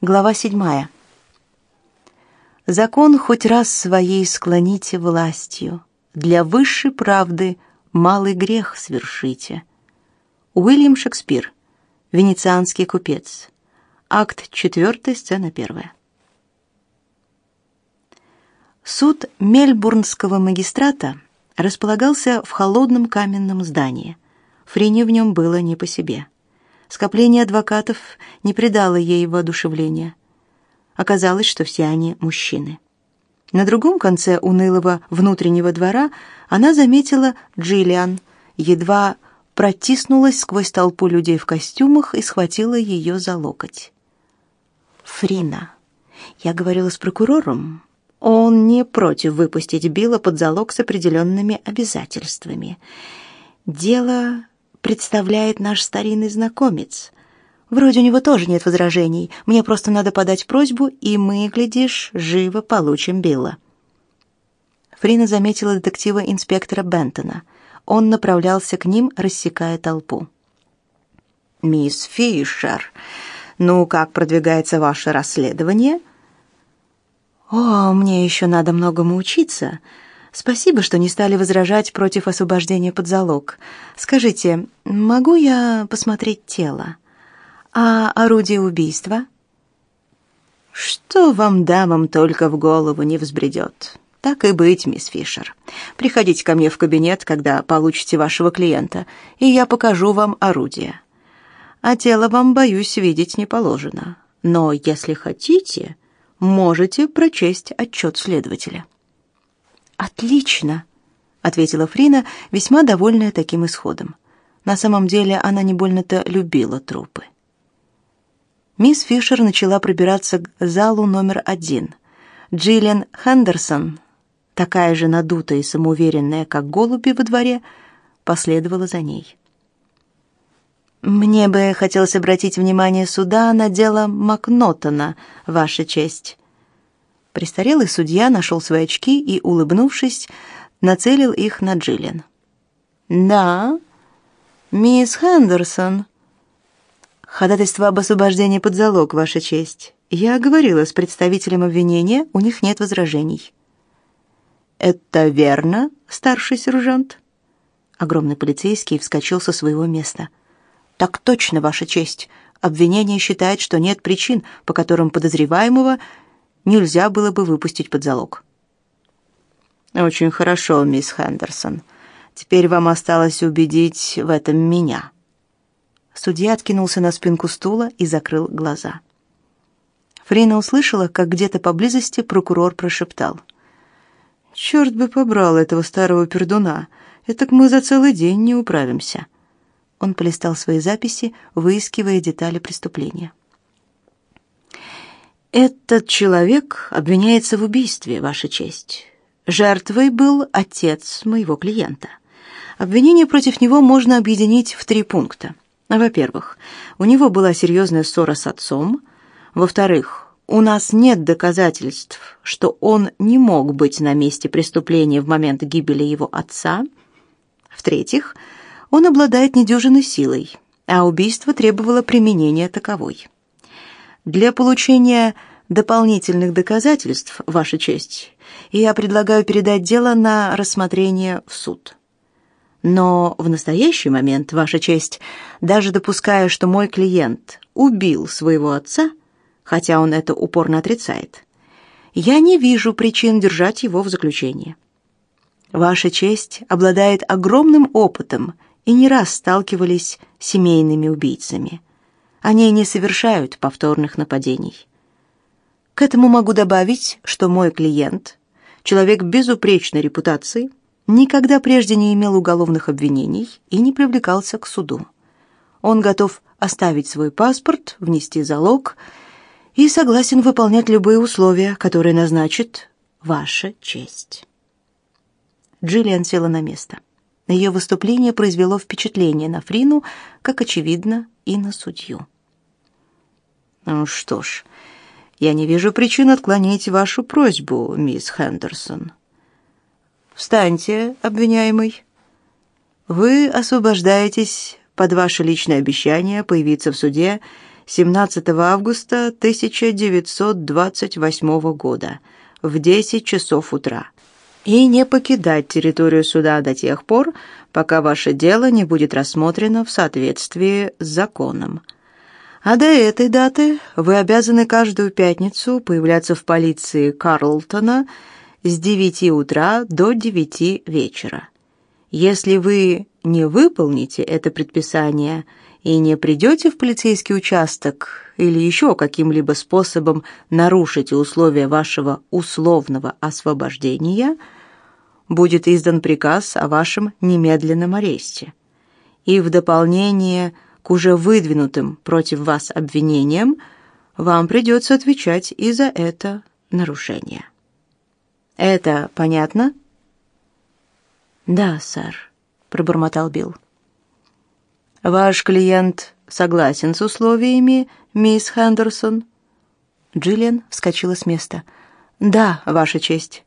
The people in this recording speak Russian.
Глава седьмая. Закон хоть раз своей склоните властью, для высшей правды малый грех свершите. Уильям Шекспир. Венецианский купец. Акт 4, сцена 1. Суд Мельбурнского магистрата располагался в холодном каменном здании. Фрине в нем было не по себе. Скопление адвокатов не придало ей воодушевления. Оказалось, что все они мужчины. На другом конце унылого внутреннего двора она заметила Джиллиан, едва протиснулась сквозь толпу людей в костюмах и схватила ее за локоть. «Фрина, я говорила с прокурором. Он не против выпустить Билла под залог с определенными обязательствами. Дело представляет наш старинный знакомец. Вроде у него тоже нет возражений. Мне просто надо подать просьбу, и мы, глядишь, живо получим Билла». Фрина заметила детектива-инспектора Бентона. Он направлялся к ним, рассекая толпу. «Мисс Фишер, ну как продвигается ваше расследование?» «О, мне еще надо многому учиться. Спасибо, что не стали возражать против освобождения под залог. Скажите, могу я посмотреть тело? А орудие убийства?» «Что вам, дамам, только в голову не взбредет?» «Так и быть, мисс Фишер. Приходите ко мне в кабинет, когда получите вашего клиента, и я покажу вам орудие. А тело вам, боюсь, видеть не положено. Но если хотите, можете прочесть отчет следователя». «Отлично», — ответила Фрина, весьма довольная таким исходом. На самом деле она не больно-то любила трупы. Мисс Фишер начала пробираться к залу номер один. Джиллиан Хендерсон, такая же надутая и самоуверенная, как голуби во дворе, последовала за ней. Мне бы хотелось обратить внимание суда на дело Макнотона, ваша честь. Престарелый судья нашел свои очки и, улыбнувшись, нацелил их на Джиллиан. «Да, мисс Хендерсон». «Ходатайство об освобождении под залог, Ваша честь. Я говорила с представителем обвинения, у них нет возражений». «Это верно, старший сержант?» Огромный полицейский вскочил со своего места. «Так точно, Ваша честь. Обвинение считает, что нет причин, по которым подозреваемого нельзя было бы выпустить под залог. Очень хорошо, мисс Хендерсон. Теперь вам осталось убедить в этом меня. Судья откинулся на спинку стула и закрыл глаза. Фрина услышала, как где-то поблизости прокурор прошептал: «Черт бы побрал этого старого пердуна. Этак мы за целый день не управимся". Он полистал свои записи, выискивая детали преступления. Этот человек обвиняется в убийстве, ваша честь. Жертвой был отец моего клиента. Обвинение против него можно объединить в три пункта. Во-первых, у него была серьезная ссора с отцом. Во-вторых, у нас нет доказательств, что он не мог быть на месте преступления в момент гибели его отца. В-третьих, он обладает недюжинной силой, а убийство требовало применения таковой. Для получения дополнительных доказательств, Ваша честь, я предлагаю передать дело на рассмотрение в суд. Но в настоящий момент, Ваша честь, даже допуская, что мой клиент убил своего отца, хотя он это упорно отрицает, я не вижу причин держать его в заключении. Ваша честь обладает огромным опытом и не раз сталкивались с семейными убийцами. Они не совершают повторных нападений. К этому могу добавить, что мой клиент, человек безупречной репутации, никогда прежде не имел уголовных обвинений и не привлекался к суду. Он готов оставить свой паспорт, внести залог и согласен выполнять любые условия, которые назначит ваша честь. Джиллиан села на место. Ее выступление произвело впечатление на Фрину, как очевидно, и на судью. Ну что ж, я не вижу причин отклонить вашу просьбу, мисс Хендерсон. Встаньте, обвиняемый. Вы освобождаетесь под ваше личное обещание появиться в суде 17 августа 1928 года в 10 часов утра и не покидать территорию суда до тех пор, пока ваше дело не будет рассмотрено в соответствии с законом. А до этой даты вы обязаны каждую пятницу появляться в полиции Карлтона с 9 утра до 9 вечера. Если вы не выполните это предписание и не придете в полицейский участок или еще каким-либо способом нарушите условия вашего условного освобождения, будет издан приказ о вашем немедленном аресте. И в дополнение к уже выдвинутым против вас обвинениям вам придется отвечать и за это нарушение. Это понятно? Да, сэр, пробормотал Билл. Ваш клиент согласен с условиями, мисс Хендерсон? Джиллиан вскочила с места. Да, ваша честь.